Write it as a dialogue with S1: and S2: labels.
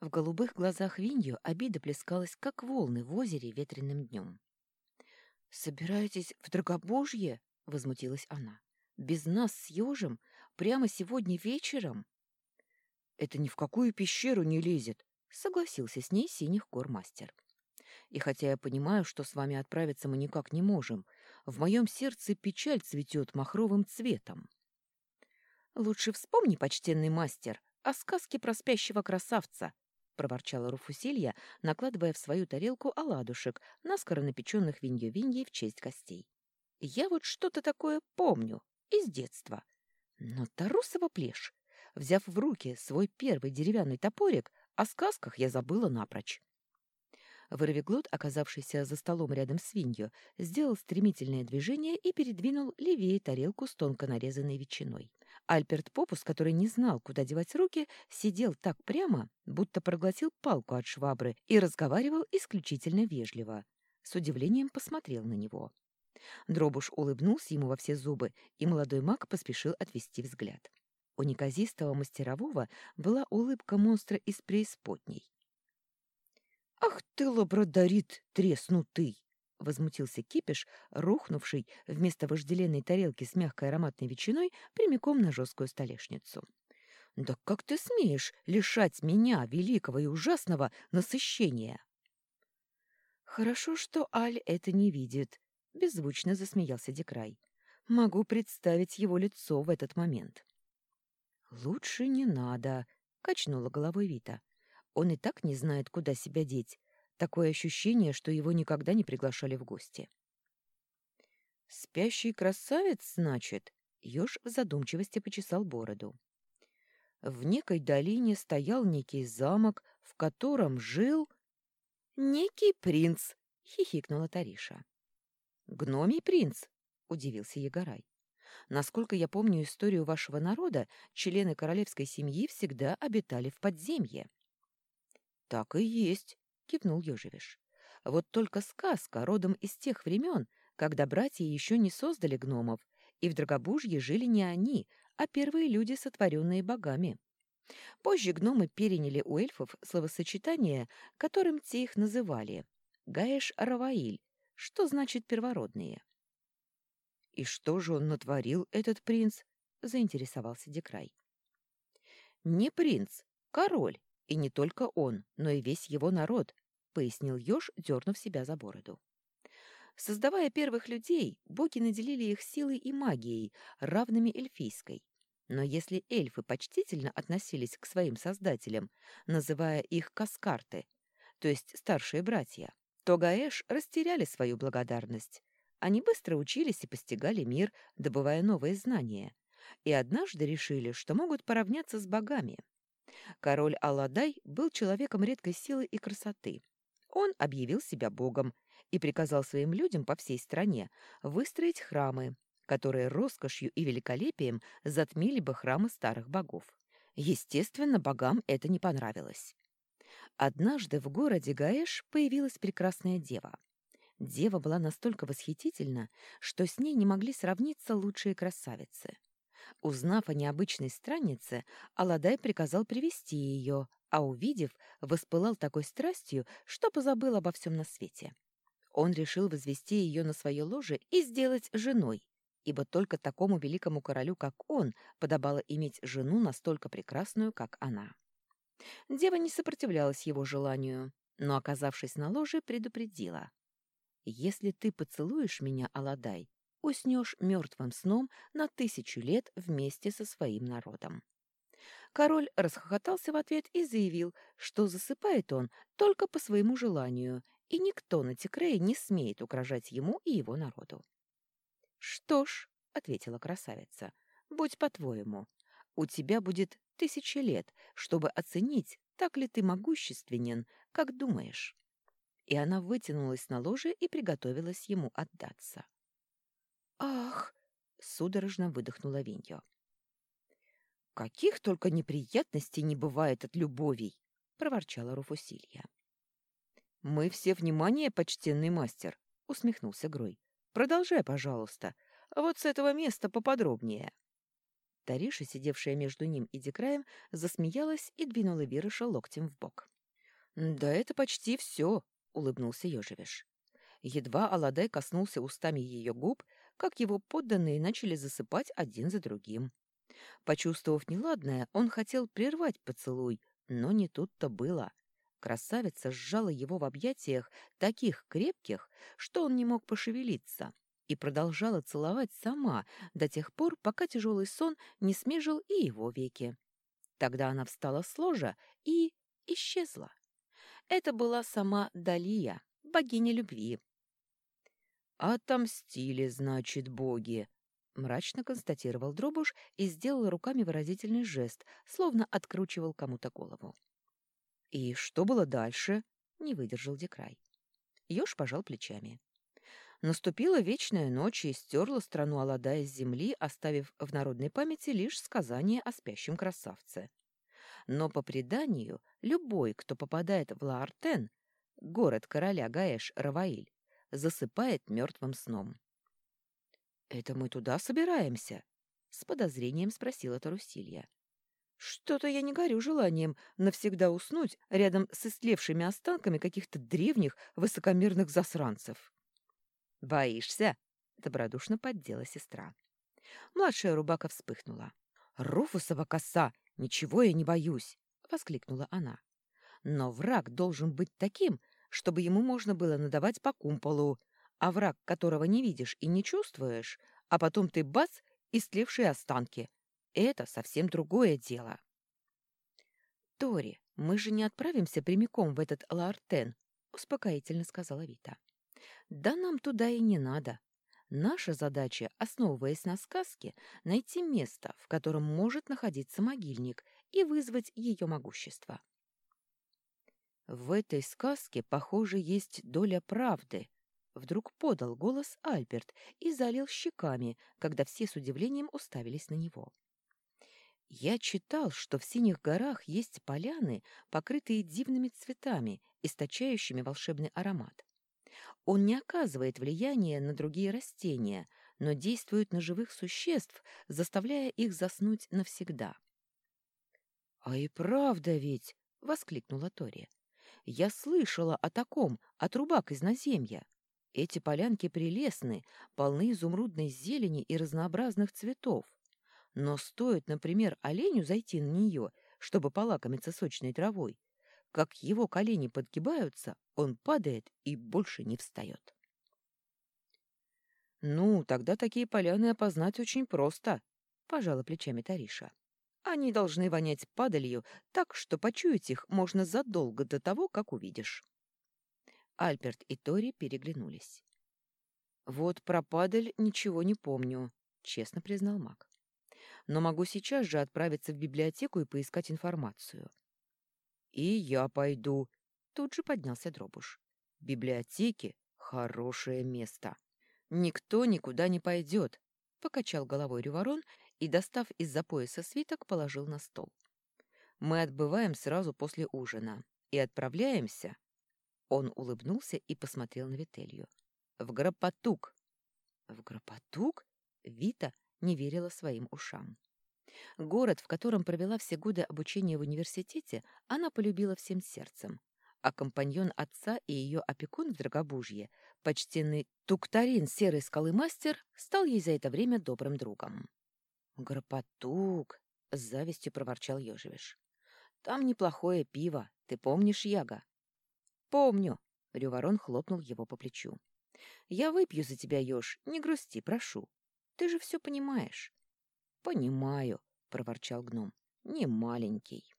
S1: В голубых глазах Винью обида плескалась, как волны в озере ветреным днем. «Собираетесь в Драгобужье?» — возмутилась она. «Без нас с ежем? Прямо сегодня вечером?» «Это ни в какую пещеру не лезет», — согласился с ней синих гор мастер. «И хотя я понимаю, что с вами отправиться мы никак не можем, в моем сердце печаль цветет махровым цветом». «Лучше вспомни, почтенный мастер, о сказке про спящего красавца», — проворчала Руфусилья, накладывая в свою тарелку оладушек, наскоро напеченных виньё-виньей в честь гостей. «Я вот что-то такое помню из детства. Но Тарусова плешь. Взяв в руки свой первый деревянный топорик, о сказках я забыла напрочь. Выровиглот, оказавшийся за столом рядом с Винью, сделал стремительное движение и передвинул левее тарелку с тонко нарезанной ветчиной. Альберт Попус, который не знал, куда девать руки, сидел так прямо, будто проглотил палку от швабры и разговаривал исключительно вежливо. С удивлением посмотрел на него. Дробуш улыбнулся ему во все зубы, и молодой маг поспешил отвести взгляд. У неказистого мастерового была улыбка монстра из преисподней. «Ах ты, лабрадорит треснутый!» — возмутился кипиш, рухнувший вместо вожделенной тарелки с мягкой ароматной ветчиной прямиком на жесткую столешницу. «Да как ты смеешь лишать меня, великого и ужасного, насыщения?» «Хорошо, что Аль это не видит», — беззвучно засмеялся Декрай. «Могу представить его лицо в этот момент». «Лучше не надо», — качнула головой Вита. Он и так не знает, куда себя деть. Такое ощущение, что его никогда не приглашали в гости. «Спящий красавец, значит?» Ёж в задумчивости почесал бороду. В некой долине стоял некий замок, в котором жил... «Некий принц!» — хихикнула Тариша. «Гномий принц!» — удивился Егорай. «Насколько я помню историю вашего народа, члены королевской семьи всегда обитали в подземье». «Так и есть», — кивнул Ёжевиш. «Вот только сказка родом из тех времен, когда братья еще не создали гномов, и в Драгобужье жили не они, а первые люди, сотворенные богами. Позже гномы переняли у эльфов словосочетание, которым те их называли — Гаэш-Раваиль, что значит «первородные». «И что же он натворил, этот принц?» — заинтересовался Декрай. «Не принц, король», и не только он, но и весь его народ, пояснил Ёж, дернув себя за бороду. Создавая первых людей, боги наделили их силой и магией, равными эльфийской. Но если эльфы почтительно относились к своим создателям, называя их каскарты, то есть старшие братья, то Гаэш растеряли свою благодарность. Они быстро учились и постигали мир, добывая новые знания. И однажды решили, что могут поравняться с богами. Король Алладай был человеком редкой силы и красоты. Он объявил себя богом и приказал своим людям по всей стране выстроить храмы, которые роскошью и великолепием затмили бы храмы старых богов. Естественно, богам это не понравилось. Однажды в городе Гаэш появилась прекрасная дева. Дева была настолько восхитительна, что с ней не могли сравниться лучшие красавицы. Узнав о необычной страннице, Аладай приказал привести ее, а увидев, воспылал такой страстью, что позабыл обо всем на свете. Он решил возвести ее на свое ложе и сделать женой, ибо только такому великому королю, как он, подобало иметь жену настолько прекрасную, как она. Дева не сопротивлялась его желанию, но, оказавшись на ложе, предупредила. «Если ты поцелуешь меня, Аладай, уснешь мертвым сном на тысячу лет вместе со своим народом. Король расхохотался в ответ и заявил, что засыпает он только по своему желанию, и никто на Тикрее не смеет угрожать ему и его народу. «Что ж», — ответила красавица, — «будь по-твоему. У тебя будет тысячи лет, чтобы оценить, так ли ты могущественен, как думаешь». И она вытянулась на ложе и приготовилась ему отдаться. «Ах!» — судорожно выдохнула Виньо. «Каких только неприятностей не бывает от любовей!» — проворчала Руфусилья. «Мы все внимание, почтенный мастер!» — усмехнулся Грой. «Продолжай, пожалуйста. Вот с этого места поподробнее». Тариша, сидевшая между ним и Декраем, засмеялась и двинула Вирыша локтем в бок. «Да это почти все», — улыбнулся Ёжевиш. Едва Аладай коснулся устами ее губ, как его подданные начали засыпать один за другим. Почувствовав неладное, он хотел прервать поцелуй, но не тут-то было. Красавица сжала его в объятиях, таких крепких, что он не мог пошевелиться, и продолжала целовать сама до тех пор, пока тяжелый сон не смежил и его веки. Тогда она встала с ложа и исчезла. Это была сама Далия, богиня любви. «Отомстили, значит, боги», — мрачно констатировал Дробуш и сделал руками выразительный жест, словно откручивал кому-то голову. «И что было дальше?» — не выдержал Декрай. Ёж пожал плечами. Наступила вечная ночь и стерла страну Алладая с земли, оставив в народной памяти лишь сказание о спящем красавце. Но по преданию, любой, кто попадает в Лаартен, город короля Гаэш-Раваиль, засыпает мертвым сном. «Это мы туда собираемся?» — с подозрением спросила Тарусилья. «Что-то я не горю желанием навсегда уснуть рядом с истлевшими останками каких-то древних высокомерных засранцев». «Боишься?» — добродушно поддела сестра. Младшая рубака вспыхнула. «Руфусова коса! Ничего я не боюсь!» — воскликнула она. «Но враг должен быть таким, чтобы ему можно было надавать по кумполу, а враг, которого не видишь и не чувствуешь, а потом ты бац — истлевшие останки. Это совсем другое дело». «Тори, мы же не отправимся прямиком в этот Лаартен», — успокоительно сказала Вита. Да нам туда и не надо. Наша задача, основываясь на сказке, найти место, в котором может находиться могильник, и вызвать ее могущество. В этой сказке, похоже, есть доля правды. Вдруг подал голос Альберт и залил щеками, когда все с удивлением уставились на него. Я читал, что в Синих горах есть поляны, покрытые дивными цветами, источающими волшебный аромат. Он не оказывает влияния на другие растения, но действует на живых существ, заставляя их заснуть навсегда. «А и правда ведь!» — воскликнула Тори. «Я слышала о таком, от рубак из наземья. Эти полянки прелестны, полны изумрудной зелени и разнообразных цветов. Но стоит, например, оленю зайти на нее, чтобы полакомиться сочной травой, как его колени подгибаются, он падает и больше не встает. «Ну, тогда такие поляны опознать очень просто», — пожала плечами Тариша. «Они должны вонять падалью так, что почуять их можно задолго до того, как увидишь». Альберт и Тори переглянулись. «Вот про падаль ничего не помню», — честно признал маг. «Но могу сейчас же отправиться в библиотеку и поискать информацию. «И я пойду», — тут же поднялся Дробуш. «Библиотеки — хорошее место». «Никто никуда не пойдет», — покачал головой Рюворон и, достав из-за пояса свиток, положил на стол. «Мы отбываем сразу после ужина и отправляемся...» Он улыбнулся и посмотрел на Вителью. «В Гропотук». «В Гропотук?» Вита не верила своим ушам. Город, в котором провела все годы обучения в университете, она полюбила всем сердцем. А компаньон отца и ее опекун в Драгобужье, почтенный Туктарин Серый Скалы Мастер, стал ей за это время добрым другом. «Гропотук!» — с завистью проворчал Ёжевиш. «Там неплохое пиво. Ты помнишь, Яга?» «Помню!» — Рюворон хлопнул его по плечу. «Я выпью за тебя, Ёж, не грусти, прошу. Ты же все понимаешь». «Понимаю», — проворчал гном. «Не маленький».